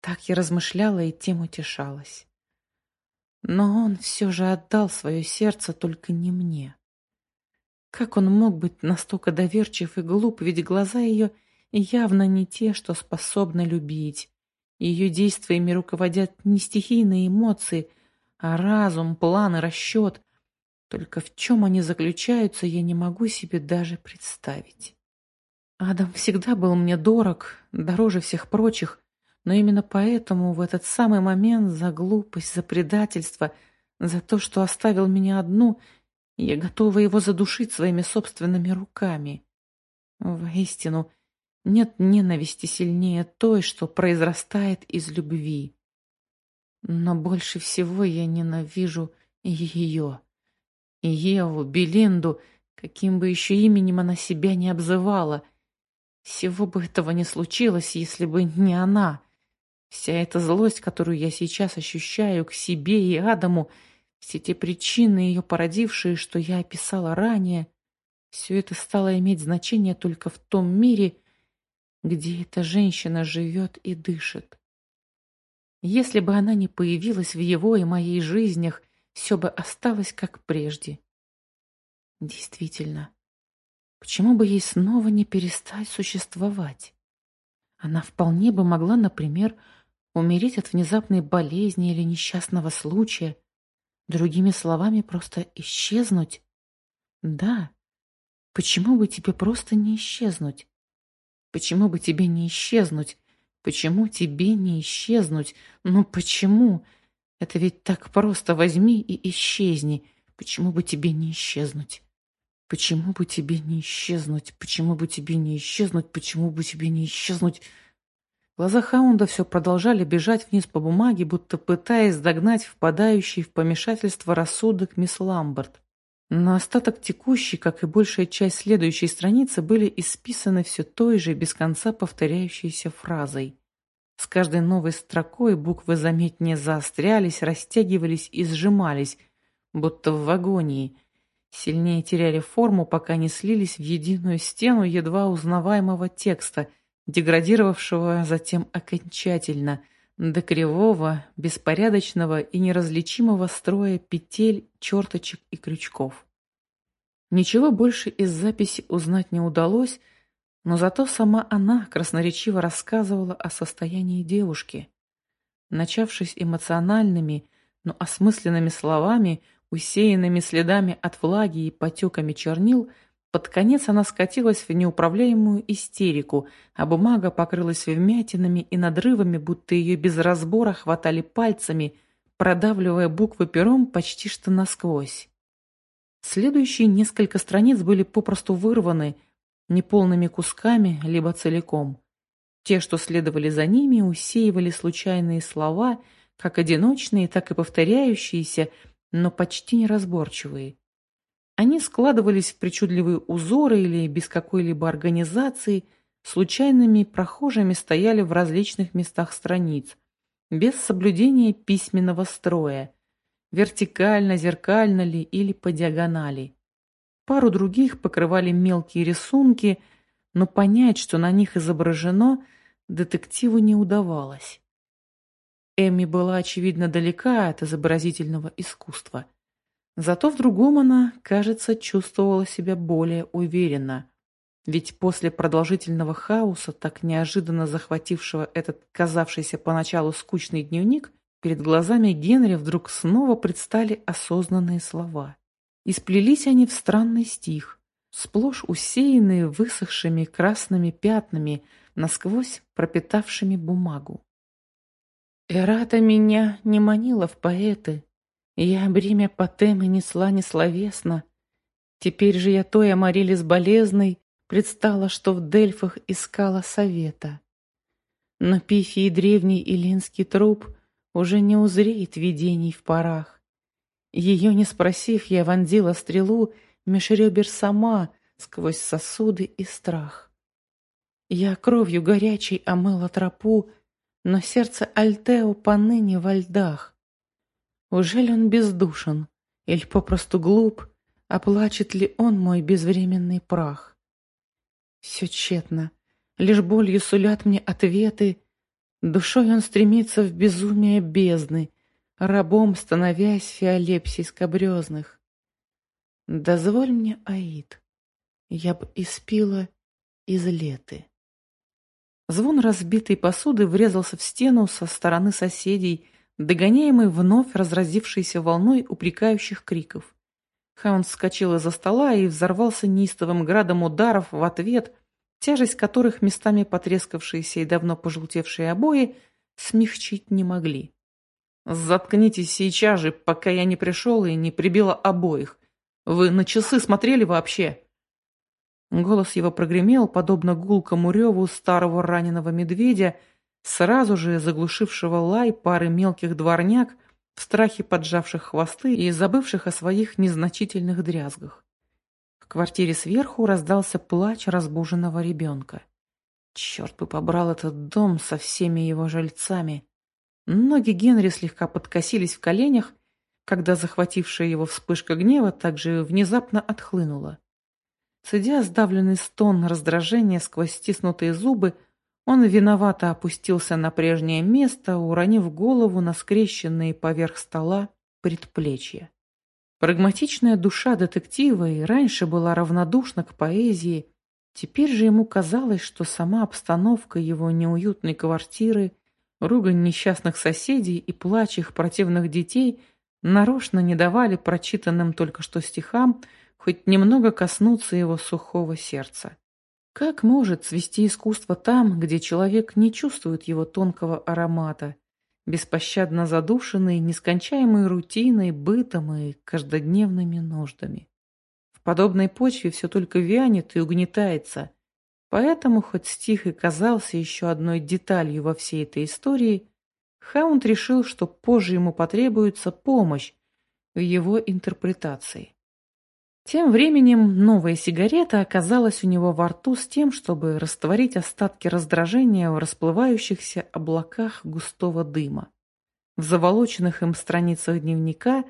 Так я размышляла и тем утешалась. Но он все же отдал свое сердце только не мне. Как он мог быть настолько доверчив и глуп, ведь глаза ее явно не те, что способны любить. Ее действиями руководят не стихийные эмоции, а разум, план и расчет. Только в чем они заключаются, я не могу себе даже представить. Адам всегда был мне дорог, дороже всех прочих, но именно поэтому в этот самый момент за глупость, за предательство, за то, что оставил меня одну, я готова его задушить своими собственными руками. Воистину, нет ненависти сильнее той, что произрастает из любви. Но больше всего я ненавижу ее. Еву, Белинду, каким бы еще именем она себя не обзывала — всего бы этого не случилось, если бы не она. Вся эта злость, которую я сейчас ощущаю к себе и Адаму, все те причины, ее породившие, что я описала ранее, все это стало иметь значение только в том мире, где эта женщина живет и дышит. Если бы она не появилась в его и моей жизнях, все бы осталось как прежде. Действительно, Почему бы ей снова не перестать существовать? Она вполне бы могла, например, умереть от внезапной болезни или несчастного случая, другими словами, просто исчезнуть. Да, почему бы тебе просто не исчезнуть? Почему бы тебе не исчезнуть, Почему тебе не исчезнуть? Ну почему? Это ведь так просто возьми и исчезни. Почему бы тебе не исчезнуть? Почему бы тебе не исчезнуть? Почему бы тебе не исчезнуть? Почему бы тебе не исчезнуть? Глаза Хаунда все продолжали бежать вниз по бумаге, будто пытаясь догнать впадающий в помешательство рассудок мисс Ламберт. Но остаток текущей, как и большая часть следующей страницы, были исписаны все той же, без конца повторяющейся фразой. С каждой новой строкой буквы заметнее заострялись, растягивались и сжимались, будто в вагонии. Сильнее теряли форму, пока не слились в единую стену едва узнаваемого текста, деградировавшего затем окончательно – до кривого, беспорядочного и неразличимого строя петель, черточек и крючков. Ничего больше из записи узнать не удалось, но зато сама она красноречиво рассказывала о состоянии девушки. Начавшись эмоциональными, но осмысленными словами, усеянными следами от влаги и потеками чернил – под конец она скатилась в неуправляемую истерику, а бумага покрылась вмятинами и надрывами, будто ее без разбора хватали пальцами, продавливая буквы пером почти что насквозь. Следующие несколько страниц были попросту вырваны неполными кусками, либо целиком. Те, что следовали за ними, усеивали случайные слова, как одиночные, так и повторяющиеся, но почти неразборчивые. Они складывались в причудливые узоры или без какой-либо организации, случайными прохожими стояли в различных местах страниц, без соблюдения письменного строя, вертикально, зеркально ли или по диагонали. Пару других покрывали мелкие рисунки, но понять, что на них изображено, детективу не удавалось. Эми была, очевидно, далека от изобразительного искусства – Зато в другом она, кажется, чувствовала себя более уверенно. Ведь после продолжительного хаоса, так неожиданно захватившего этот казавшийся поначалу скучный дневник, перед глазами Генри вдруг снова предстали осознанные слова. И сплелись они в странный стих, сплошь усеянные высохшими красными пятнами, насквозь пропитавшими бумагу. «Эрата меня не манила в поэты, я бремя Патемы несла несловесно. Теперь же я той Амарилис болезной предстала, что в Дельфах искала совета. Но пифий древний илинский труп уже не узреет видений в парах. Ее не спросив, я вонзила стрелу меж сама сквозь сосуды и страх. Я кровью горячей омыла тропу, но сердце Альтео поныне во льдах. Ужели он бездушен или попросту глуп, а плачет ли он мой безвременный прах? Все тщетно, лишь болью сулят мне ответы, душой он стремится в безумие бездны, рабом становясь фиолепсий скобрезных. Дозволь мне, Аид, я б испила из леты. Звон разбитой посуды врезался в стену со стороны соседей, догоняемый вновь разразившейся волной упрекающих криков. Хаунд вскочил из-за стола и взорвался неистовым градом ударов в ответ, тяжесть которых местами потрескавшиеся и давно пожелтевшие обои смягчить не могли. «Заткнитесь сейчас же, пока я не пришел и не прибила обоих. Вы на часы смотрели вообще?» Голос его прогремел, подобно гулкому реву старого раненого медведя, сразу же заглушившего лай пары мелких дворняк, в страхе поджавших хвосты и забывших о своих незначительных дрязгах. В квартире сверху раздался плач разбуженного ребенка. Черт бы побрал этот дом со всеми его жильцами. Ноги Генри слегка подкосились в коленях, когда захватившая его вспышка гнева также внезапно отхлынула. Сидя сдавленный стон раздражения сквозь стиснутые зубы, он виновато опустился на прежнее место, уронив голову на скрещенные поверх стола предплечья. Прагматичная душа детектива и раньше была равнодушна к поэзии, теперь же ему казалось, что сама обстановка его неуютной квартиры, ругань несчастных соседей и плач их противных детей нарочно не давали прочитанным только что стихам хоть немного коснуться его сухого сердца. Как может цвести искусство там, где человек не чувствует его тонкого аромата, беспощадно задушенный нескончаемой рутиной, бытом и каждодневными нуждами? В подобной почве все только вянет и угнетается. Поэтому, хоть стих и казался еще одной деталью во всей этой истории, Хаунд решил, что позже ему потребуется помощь в его интерпретации. Тем временем новая сигарета оказалась у него во рту с тем, чтобы растворить остатки раздражения в расплывающихся облаках густого дыма. В заволоченных им страницах дневника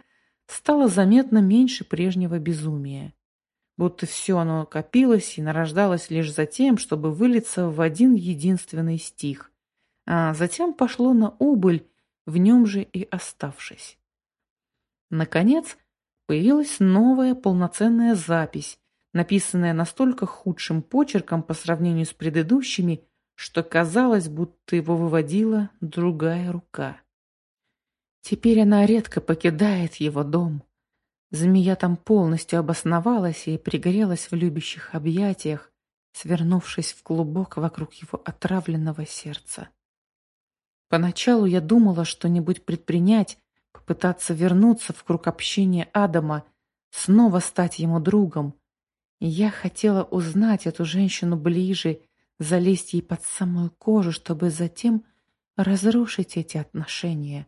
стало заметно меньше прежнего безумия. Будто все оно копилось и нарождалось лишь за тем, чтобы вылиться в один единственный стих, а затем пошло на убыль, в нем же и оставшись. Наконец, появилась новая полноценная запись, написанная настолько худшим почерком по сравнению с предыдущими, что казалось, будто его выводила другая рука. Теперь она редко покидает его дом. Змея там полностью обосновалась и пригрелась в любящих объятиях, свернувшись в клубок вокруг его отравленного сердца. Поначалу я думала что-нибудь предпринять, попытаться вернуться в круг общения Адама, снова стать ему другом. И я хотела узнать эту женщину ближе, залезть ей под самую кожу, чтобы затем разрушить эти отношения.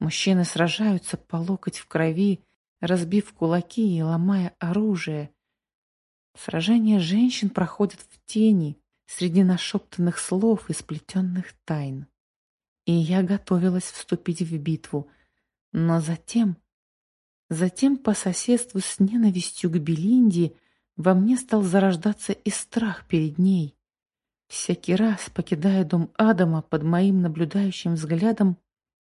Мужчины сражаются по локоть в крови, разбив кулаки и ломая оружие. Сражения женщин проходят в тени, среди нашептанных слов и сплетенных тайн. И я готовилась вступить в битву — но затем, затем по соседству с ненавистью к Белинде во мне стал зарождаться и страх перед ней. Всякий раз, покидая дом Адама под моим наблюдающим взглядом,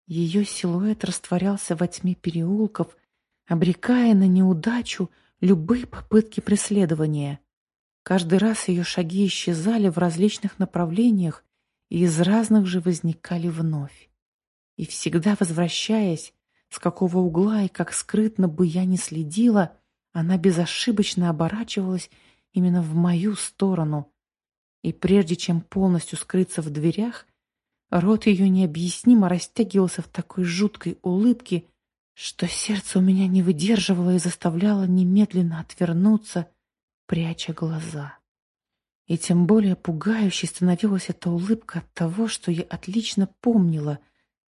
ее силуэт растворялся во тьме переулков, обрекая на неудачу любые попытки преследования. Каждый раз ее шаги исчезали в различных направлениях и из разных же возникали вновь. И всегда возвращаясь, с какого угла и как скрытно бы я ни следила, она безошибочно оборачивалась именно в мою сторону. И прежде чем полностью скрыться в дверях, рот ее необъяснимо растягивался в такой жуткой улыбке, что сердце у меня не выдерживало и заставляло немедленно отвернуться, пряча глаза. И тем более пугающей становилась эта улыбка от того, что я отлично помнила —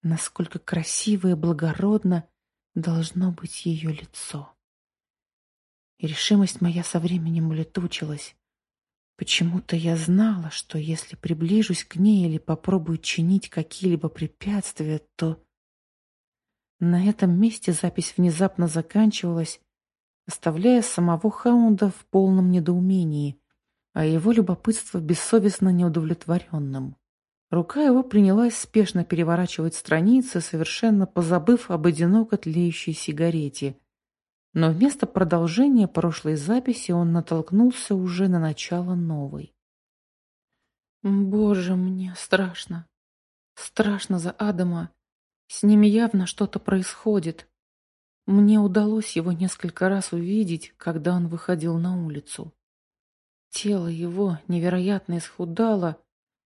насколько красиво и благородно должно быть ее лицо. И решимость моя со временем улетучилась. Почему-то я знала, что если приближусь к ней или попробую чинить какие-либо препятствия, то... На этом месте запись внезапно заканчивалась, оставляя самого Хаунда в полном недоумении, а его любопытство бессовестно неудовлетворенным. Рука его принялась спешно переворачивать страницы, совершенно позабыв об одиноко тлеющей сигарете. Но вместо продолжения прошлой записи он натолкнулся уже на начало новой. «Боже, мне страшно. Страшно за Адама. С ними явно что-то происходит. Мне удалось его несколько раз увидеть, когда он выходил на улицу. Тело его невероятно исхудало,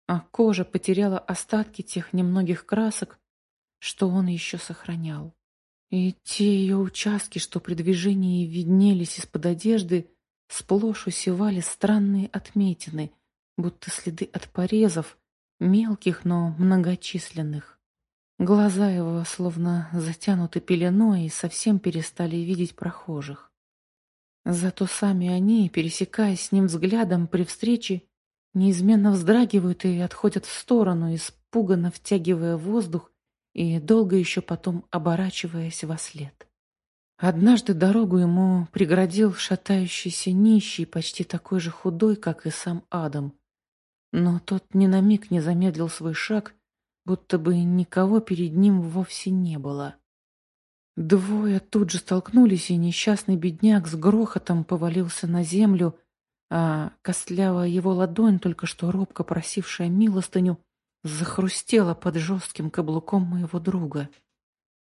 а кожа потеряла остатки тех немногих красок, что он еще сохранял. И те ее участки, что при движении виднелись из-под одежды, сплошь усевали странные отметины, будто следы от порезов, мелких, но многочисленных. Глаза его словно затянуты пеленой и совсем перестали видеть прохожих. Зато сами они, пересекаясь с ним взглядом при встрече, неизменно вздрагивают и отходят в сторону, испуганно втягивая воздух и долго еще потом оборачиваясь во след. Однажды дорогу ему преградил шатающийся нищий, почти такой же худой, как и сам Адам. Но тот ни на миг не замедлил свой шаг, будто бы никого перед ним вовсе не было. Двое тут же столкнулись, и несчастный бедняк с грохотом повалился на землю, а костлявая его ладонь, только что робко просившая милостыню, захрустела под жестким каблуком моего друга,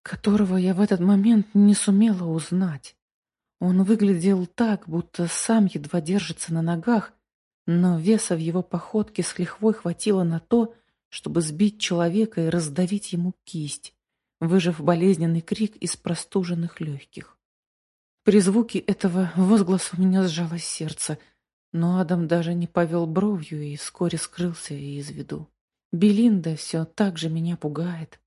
которого я в этот момент не сумела узнать. Он выглядел так, будто сам едва держится на ногах, но веса в его походке с лихвой хватило на то, чтобы сбить человека и раздавить ему кисть, выжав болезненный крик из простуженных легких. При звуке этого возгласа у меня сжалось сердце, но Адам даже не повел бровью и вскоре скрылся из виду. Белинда все так же меня пугает.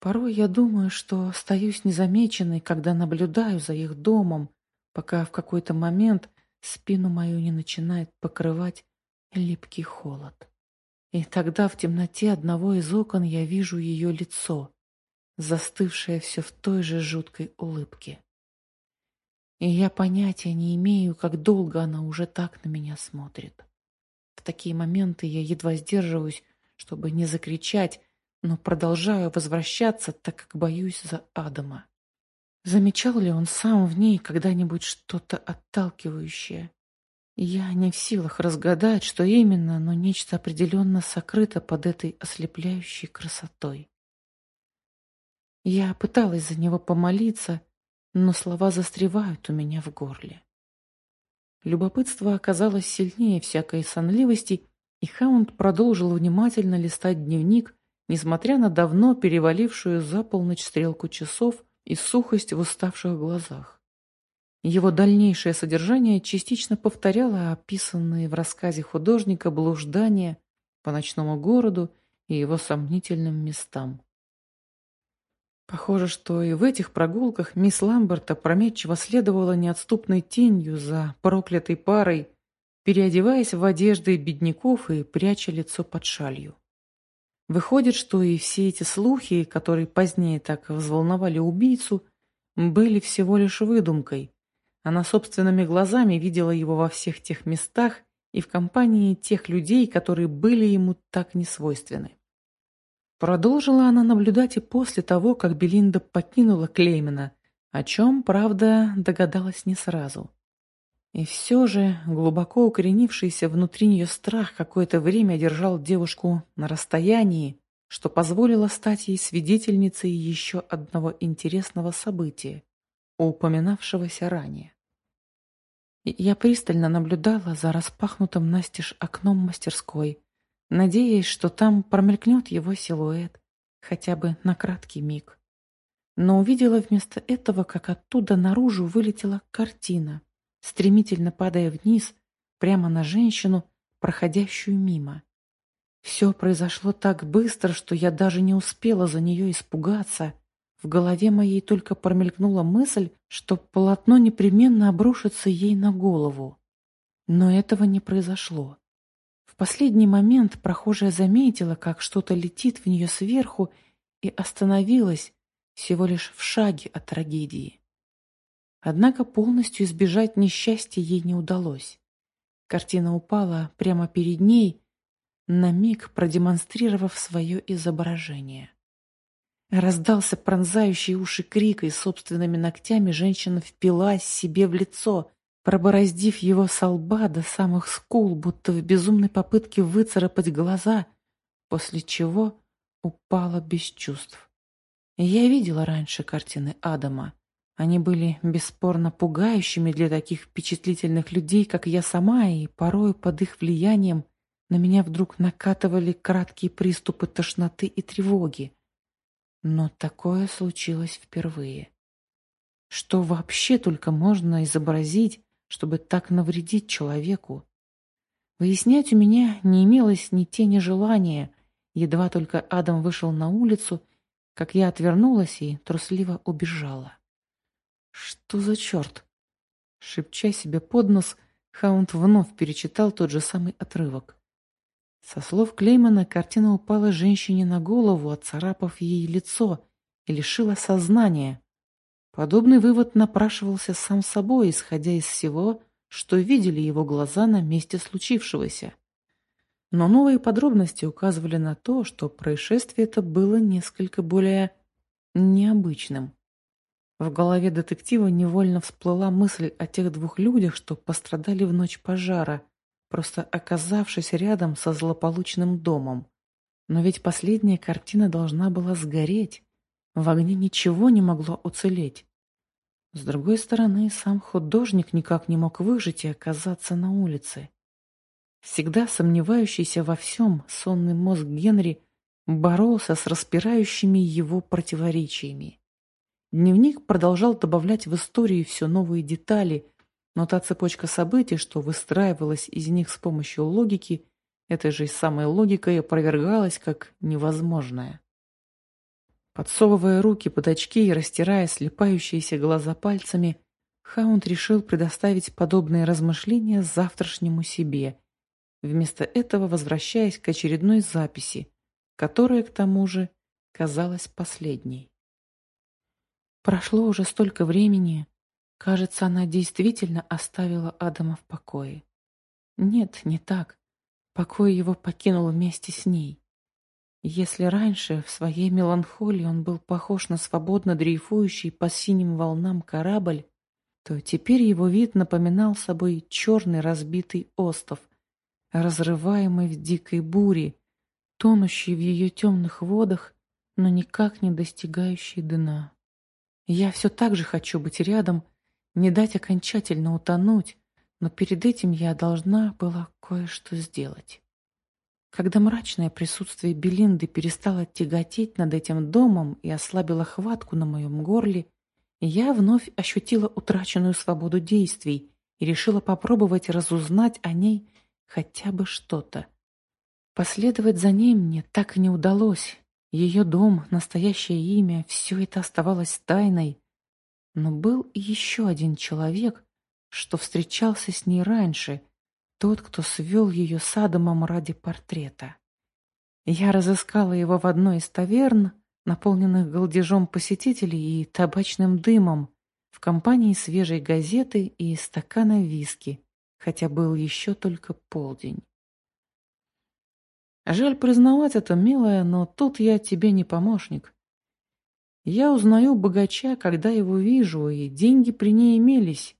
Порой я думаю, что остаюсь незамеченной, когда наблюдаю за их домом, пока в какой-то момент спину мою не начинает покрывать липкий холод. И тогда в темноте одного из окон я вижу ее лицо, застывшее все в той же жуткой улыбке. И я понятия не имею, как долго она уже так на меня смотрит. В такие моменты я едва сдерживаюсь, чтобы не закричать, но продолжаю возвращаться, так как боюсь за Адама. Замечал ли он сам в ней когда-нибудь что-то отталкивающее? Я не в силах разгадать, что именно, но нечто определенно сокрыто под этой ослепляющей красотой. Я пыталась за него помолиться, но слова застревают у меня в горле. Любопытство оказалось сильнее всякой сонливости, и Хаунд продолжил внимательно листать дневник, несмотря на давно перевалившую за полночь стрелку часов и сухость в уставших глазах. Его дальнейшее содержание частично повторяло описанные в рассказе художника блуждания по ночному городу и его сомнительным местам. Похоже, что и в этих прогулках мисс Ламберт опрометчиво следовала неотступной тенью за проклятой парой, переодеваясь в одежды бедняков и пряча лицо под шалью. Выходит, что и все эти слухи, которые позднее так взволновали убийцу, были всего лишь выдумкой. Она собственными глазами видела его во всех тех местах и в компании тех людей, которые были ему так несвойственны. Продолжила она наблюдать и после того, как Белинда покинула Клеймена, о чем, правда, догадалась не сразу. И все же глубоко укоренившийся внутри нее страх какое-то время держал девушку на расстоянии, что позволило стать ей свидетельницей еще одного интересного события, упоминавшегося ранее. Я пристально наблюдала за распахнутым настежь окном мастерской, надеясь, что там промелькнет его силуэт, хотя бы на краткий миг. Но увидела вместо этого, как оттуда наружу вылетела картина, стремительно падая вниз, прямо на женщину, проходящую мимо. Все произошло так быстро, что я даже не успела за нее испугаться. В голове моей только промелькнула мысль, что полотно непременно обрушится ей на голову. Но этого не произошло. В последний момент прохожая заметила, как что-то летит в нее сверху, и остановилась всего лишь в шаге от трагедии. Однако полностью избежать несчастья ей не удалось. Картина упала прямо перед ней, на миг продемонстрировав свое изображение. Раздался пронзающий уши крик, и собственными ногтями женщина впилась себе в лицо, пробороздив его со лба до самых скул, будто в безумной попытке выцарапать глаза, после чего упала без чувств. Я видела раньше картины Адама. Они были бесспорно пугающими для таких впечатлительных людей, как я сама, и порою под их влиянием на меня вдруг накатывали краткие приступы тошноты и тревоги. Но такое случилось впервые. Что вообще только можно изобразить, чтобы так навредить человеку. Выяснять у меня не имелось ни тени желания. Едва только Адам вышел на улицу, как я отвернулась и трусливо убежала. «Что за черт?» Шепча себе под нос, Хаунд вновь перечитал тот же самый отрывок. Со слов Клеймана картина упала женщине на голову, отцарапав ей лицо и лишила сознания. Подобный вывод напрашивался сам собой, исходя из всего, что видели его глаза на месте случившегося. Но новые подробности указывали на то, что происшествие это было несколько более необычным. В голове детектива невольно всплыла мысль о тех двух людях, что пострадали в ночь пожара, просто оказавшись рядом со злополучным домом. Но ведь последняя картина должна была сгореть. В огне ничего не могло уцелеть. С другой стороны, сам художник никак не мог выжить и оказаться на улице. Всегда сомневающийся во всем, сонный мозг Генри боролся с распирающими его противоречиями. Дневник продолжал добавлять в истории все новые детали, но та цепочка событий, что выстраивалась из них с помощью логики, этой же самой логикой опровергалась как невозможная. Подсовывая руки под очки и растирая слепающиеся глаза пальцами, Хаунд решил предоставить подобные размышления завтрашнему себе, вместо этого возвращаясь к очередной записи, которая, к тому же, казалась последней. Прошло уже столько времени, кажется, она действительно оставила Адама в покое. Нет, не так. Покой его покинул вместе с ней. Если раньше в своей меланхолии он был похож на свободно дрейфующий по синим волнам корабль, то теперь его вид напоминал собой черный разбитый остров, разрываемый в дикой буре, тонущий в ее темных водах, но никак не достигающий дна. Я все так же хочу быть рядом, не дать окончательно утонуть, но перед этим я должна была кое-что сделать. Когда мрачное присутствие Белинды перестало тяготеть над этим домом и ослабило хватку на моем горле, я вновь ощутила утраченную свободу действий и решила попробовать разузнать о ней хотя бы что-то. Последовать за ней мне так и не удалось. Ее дом, настоящее имя, все это оставалось тайной. Но был еще один человек, что встречался с ней раньше — тот, кто свел ее с Адамом ради портрета. Я разыскала его в одной из таверн, наполненных голдежом посетителей и табачным дымом, в компании свежей газеты и стакана виски, хотя был еще только полдень. Жаль признавать это, милая, но тут я тебе не помощник. Я узнаю богача, когда его вижу, и деньги при ней имелись.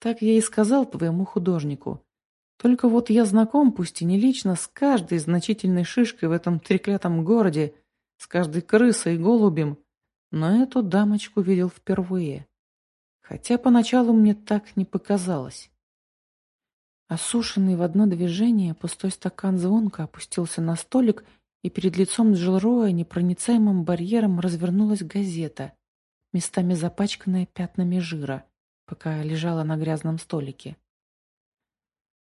Так я и сказал твоему художнику. Только вот я знаком, пусть и не лично, с каждой значительной шишкой в этом треклятом городе, с каждой крысой и голубем, но эту дамочку видел впервые. Хотя поначалу мне так не показалось. Осушенный в одно движение пустой стакан звонко опустился на столик, и перед лицом Джилроя непроницаемым барьером развернулась газета, местами запачканная пятнами жира, пока лежала на грязном столике.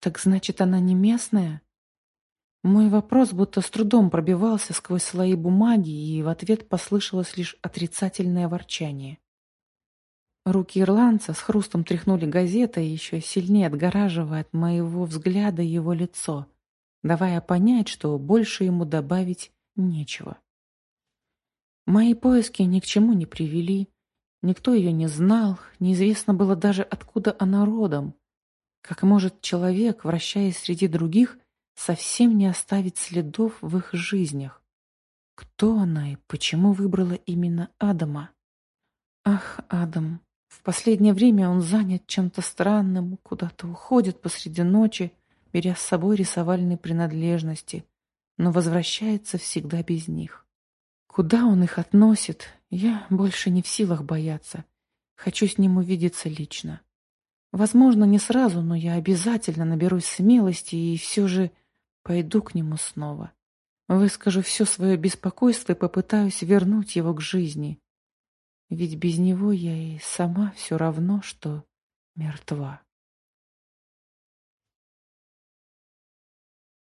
Так значит, она не местная? Мой вопрос будто с трудом пробивался сквозь слои бумаги, и в ответ послышалось лишь отрицательное ворчание. Руки ирландца с хрустом тряхнули газетой, еще сильнее отгораживая от моего взгляда его лицо, давая понять, что больше ему добавить нечего. Мои поиски ни к чему не привели. Никто ее не знал, неизвестно было даже, откуда она родом. Как может человек, вращаясь среди других, совсем не оставить следов в их жизнях? Кто она и почему выбрала именно Адама? Ах, Адам, в последнее время он занят чем-то странным, куда-то уходит посреди ночи, беря с собой рисовальные принадлежности, но возвращается всегда без них. Куда он их относит, я больше не в силах бояться. Хочу с ним увидеться лично. Возможно, не сразу, но я обязательно наберусь смелости и все же пойду к нему снова. Выскажу все свое беспокойство и попытаюсь вернуть его к жизни. Ведь без него я и сама все равно, что мертва.